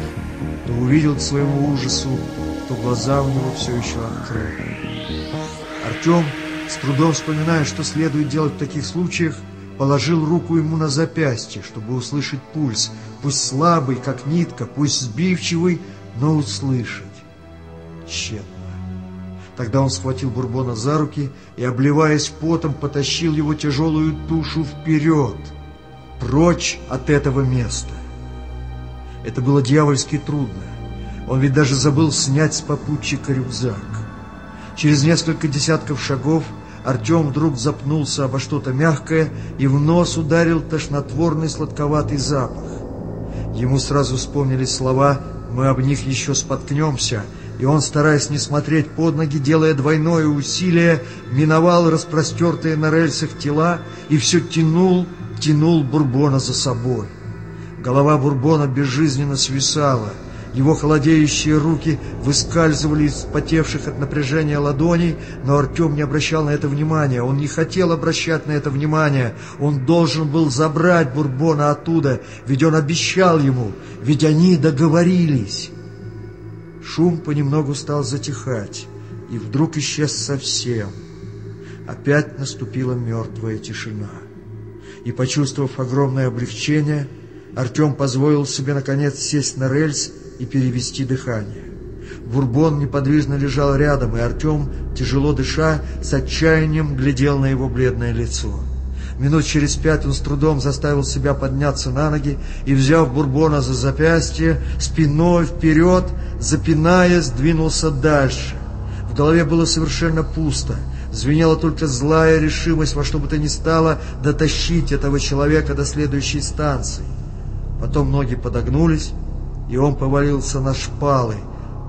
то увидел к своему ужасу что глаза у него все еще открыты. Артем, с трудом вспоминая, что следует делать в таких случаях, положил руку ему на запястье, чтобы услышать пульс, пусть слабый, как нитка, пусть сбивчивый, но услышать. Тщетно. Тогда он схватил Бурбона за руки и, обливаясь потом, потащил его тяжелую тушу вперед, прочь от этого места. Это было дьявольски трудно. Он ведь даже забыл снять с попутчика рюкзак. Через несколько десятков шагов Артем вдруг запнулся обо что-то мягкое и в нос ударил тошнотворный сладковатый запах. Ему сразу вспомнились слова «Мы об них еще споткнемся», и он, стараясь не смотреть под ноги, делая двойное усилие, миновал распростертые на рельсах тела и все тянул, тянул Бурбона за собой. Голова Бурбона безжизненно свисала, его холодеющие руки выскальзывали из потевших от напряжения ладоней, но Артем не обращал на это внимания. Он не хотел обращать на это внимание. Он должен был забрать Бурбона оттуда, ведь он обещал ему, ведь они договорились. Шум понемногу стал затихать, и вдруг исчез совсем. Опять наступила мертвая тишина. И, почувствовав огромное облегчение, Артем позволил себе, наконец, сесть на рельс и перевести дыхание. Бурбон неподвижно лежал рядом, и Артем, тяжело дыша, с отчаянием глядел на его бледное лицо. Минут через пять он с трудом заставил себя подняться на ноги и, взяв Бурбона за запястье, спиной вперед, запинаясь, двинулся дальше. В голове было совершенно пусто. Звенела только злая решимость во что бы то ни стало дотащить этого человека до следующей станции. Потом ноги подогнулись, и он повалился на шпалы,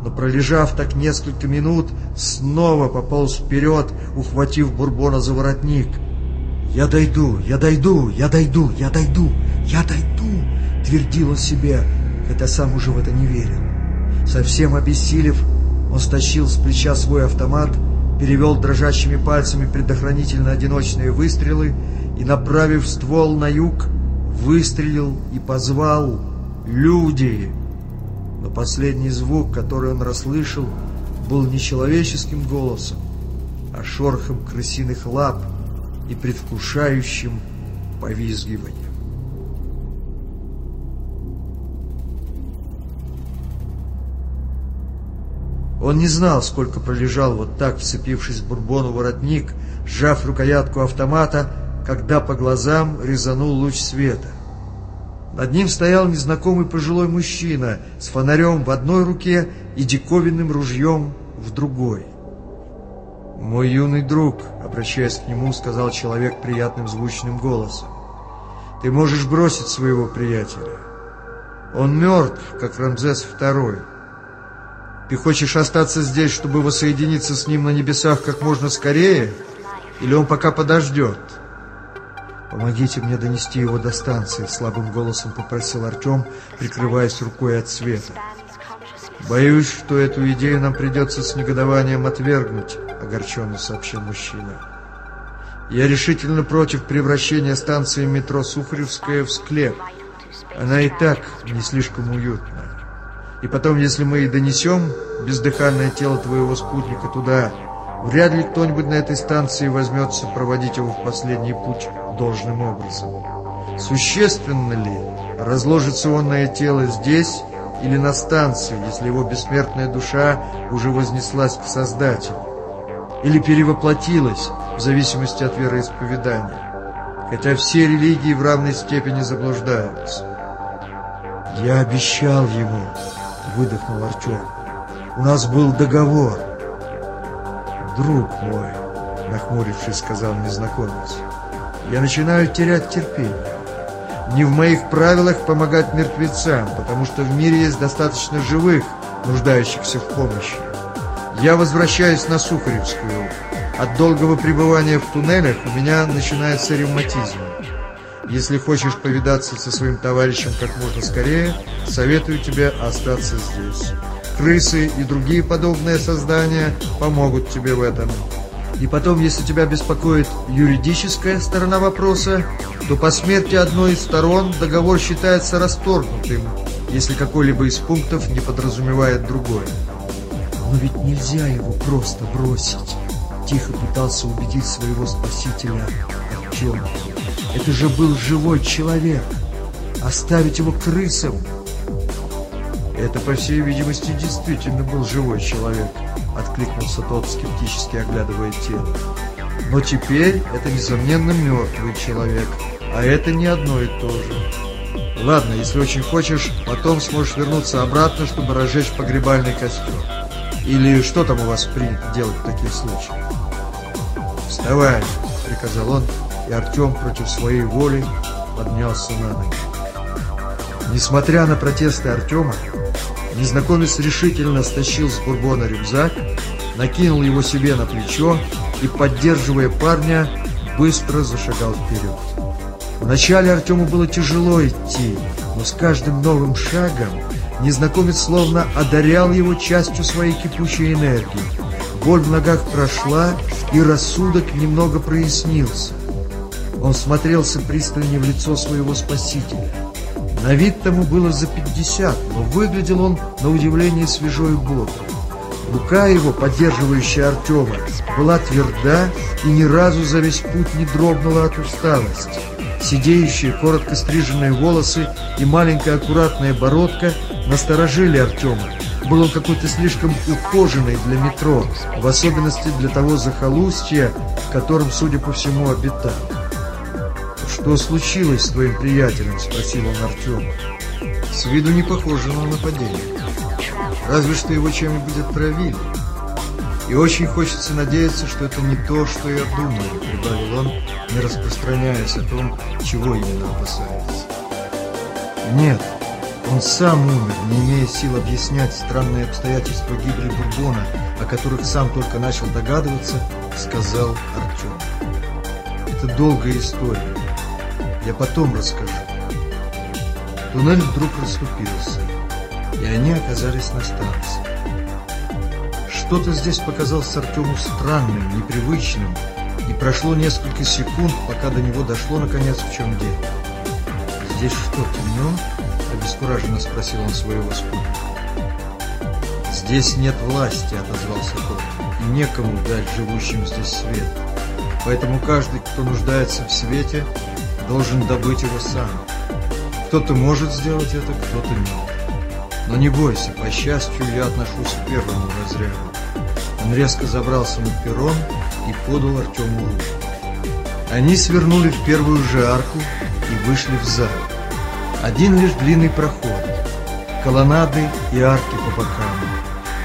но, пролежав так несколько минут, снова пополз вперед, ухватив Бурбона за воротник. «Я дойду, я дойду, я дойду, я дойду, я дойду!» — твердил он себе, хотя сам уже в это не верил. Совсем обессилев, он стащил с плеча свой автомат, перевел дрожащими пальцами предохранительно-одиночные выстрелы и, направив ствол на юг, выстрелил и позвал «Люди!». Но последний звук, который он расслышал, был не человеческим голосом, а шорохом крысиных лап и предвкушающим повизгиванием. Он не знал, сколько пролежал вот так, вцепившись в бурбону воротник, сжав рукоятку автомата, когда по глазам резанул луч света. Над ним стоял незнакомый пожилой мужчина с фонарем в одной руке и диковинным ружьем в другой. «Мой юный друг», — обращаясь к нему, сказал человек приятным звучным голосом, — «ты можешь бросить своего приятеля. Он мертв, как Рамзес II. Ты хочешь остаться здесь, чтобы воссоединиться с ним на небесах как можно скорее, или он пока подождет?» «Помогите мне донести его до станции», — слабым голосом попросил Артем, прикрываясь рукой от света. «Боюсь, что эту идею нам придется с негодованием отвергнуть», — огорченно сообщил мужчина. «Я решительно против превращения станции метро Сухаревская в склеп. Она и так не слишком уютна. И потом, если мы и донесем бездыханное тело твоего спутника туда, вряд ли кто-нибудь на этой станции возьмется проводить его в последний путь» должным образом. Существенно ли разложится онное тело здесь или на станции, если его бессмертная душа уже вознеслась к Создателю? Или перевоплотилась в зависимости от вероисповедания? Хотя все религии в равной степени заблуждаются. «Я обещал ему», — выдохнул Артем. «У нас был договор». «Друг мой», — нахмурившись, сказал незнакомец, — я начинаю терять терпение. Не в моих правилах помогать мертвецам, потому что в мире есть достаточно живых, нуждающихся в помощи. Я возвращаюсь на Сухаревскую. От долгого пребывания в туннелях у меня начинается ревматизм. Если хочешь повидаться со своим товарищем как можно скорее, советую тебе остаться здесь. Крысы и другие подобные создания помогут тебе в этом. И потом, если тебя беспокоит юридическая сторона вопроса, то по смерти одной из сторон договор считается расторгнутым, если какой-либо из пунктов не подразумевает другое. Но ведь нельзя его просто бросить. Тихо пытался убедить своего спасителя Артем. Это же был живой человек. Оставить его крысам? Это, по всей видимости, действительно был живой человек, откликнулся тот, скептически оглядывая тело. Но теперь это, несомненно, мертвый человек, а это не одно и то же. Ладно, если очень хочешь, потом сможешь вернуться обратно, чтобы разжечь погребальный костер. Или что там у вас принято делать в таких случаях? «Вставай!» — приказал он, и Артем против своей воли поднялся на ноги. Несмотря на протесты Артема, незнакомец решительно стащил с бурбона рюкзак, накинул его себе на плечо и, поддерживая парня, быстро зашагал вперед. Вначале Артему было тяжело идти, но с каждым новым шагом незнакомец словно одарял его частью своей кипучей энергии. Боль в ногах прошла, и рассудок немного прояснился. Он смотрелся пристальнее в лицо своего спасителя. На вид тому было за пятьдесят, но выглядел он на удивление свежо и бодро. Рука его, поддерживающая Артема, была тверда и ни разу за весь путь не дрогнула от усталости. Сидеющие, коротко стриженные волосы и маленькая аккуратная бородка насторожили Артема. Был он какой-то слишком ухоженный для метро, в особенности для того захолустья, в котором, судя по всему, обитал. «Что случилось с твоим приятелем?» – спросил он Артема. «С виду не похоже на нападение. Разве что его чем-нибудь отравили. И очень хочется надеяться, что это не то, что я думаю», – прибавил он, не распространяясь о том, чего именно опасается. «Нет, он сам умер, не имея сил объяснять странные обстоятельства гибели Бурбона, о которых сам только начал догадываться, сказал Артем. Это долгая история. Я потом расскажу. Туннель вдруг расступился, и они оказались на станции. Что-то здесь показалось Артему странным, непривычным, и прошло несколько секунд, пока до него дошло наконец в чем дело. «Здесь что, темно?» – обескураженно спросил он своего спутника. «Здесь нет власти», – отозвался тот, – «и некому дать живущим здесь свет. Поэтому каждый, кто нуждается в свете, должен добыть его сам. Кто-то может сделать это, кто-то нет. Но не бойся, по счастью, я отношусь к первому разряду. Он резко забрался на перрон и подал Артему руку. Они свернули в первую же арку и вышли в зал. Один лишь длинный проход, колоннады и арки по бокам,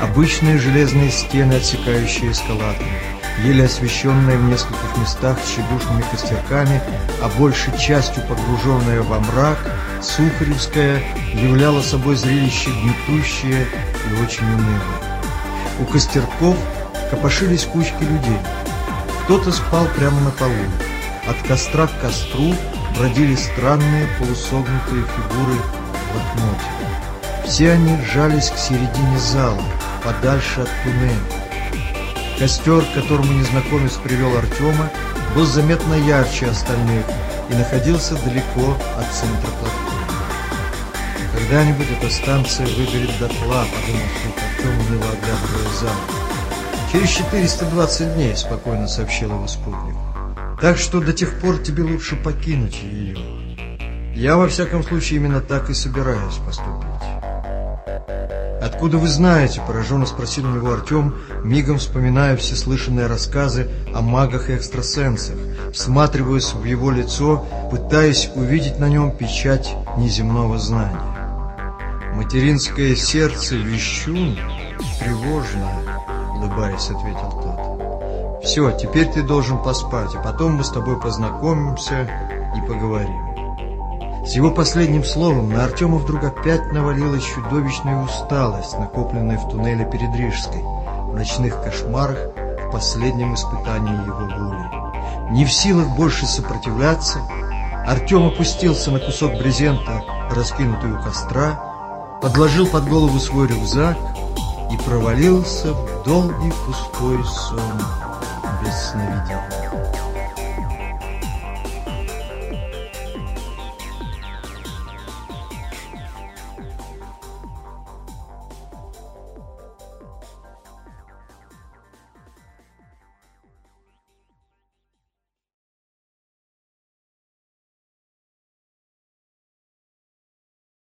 обычные железные стены, отсекающие эскалаторы еле освещенная в нескольких местах тщедушными костерками, а большей частью погруженная во мрак, Сухаревская являла собой зрелище гнетущее и очень унылое. У костерков копошились кучки людей. Кто-то спал прямо на полу. От костра к костру бродили странные полусогнутые фигуры в лохмотьях. Все они сжались к середине зала, подальше от туннеля. Костер, к которому незнакомец привел Артема, был заметно ярче остальных и находился далеко от центра платформы. Когда-нибудь эта станция выберет дотла, подумал вдруг Артем, уныло оглядывая зал. Через 420 дней, спокойно сообщил его спутник. Так что до тех пор тебе лучше покинуть ее. Я, во всяком случае, именно так и собираюсь поступить. «Откуда вы знаете?» – пораженно спросил у него Артем, мигом вспоминая все слышанные рассказы о магах и экстрасенсах, всматриваясь в его лицо, пытаясь увидеть на нем печать неземного знания. «Материнское сердце вещун тревожно», – улыбаясь, ответил тот. «Все, теперь ты должен поспать, а потом мы с тобой познакомимся и поговорим». С его последним словом на Артема вдруг опять навалилась чудовищная усталость, накопленная в туннеле перед Рижской, в ночных кошмарах, в последнем испытании его воли. Не в силах больше сопротивляться, Артем опустился на кусок брезента, раскинутый у костра, подложил под голову свой рюкзак и провалился в долгий пустой сон без сновидений.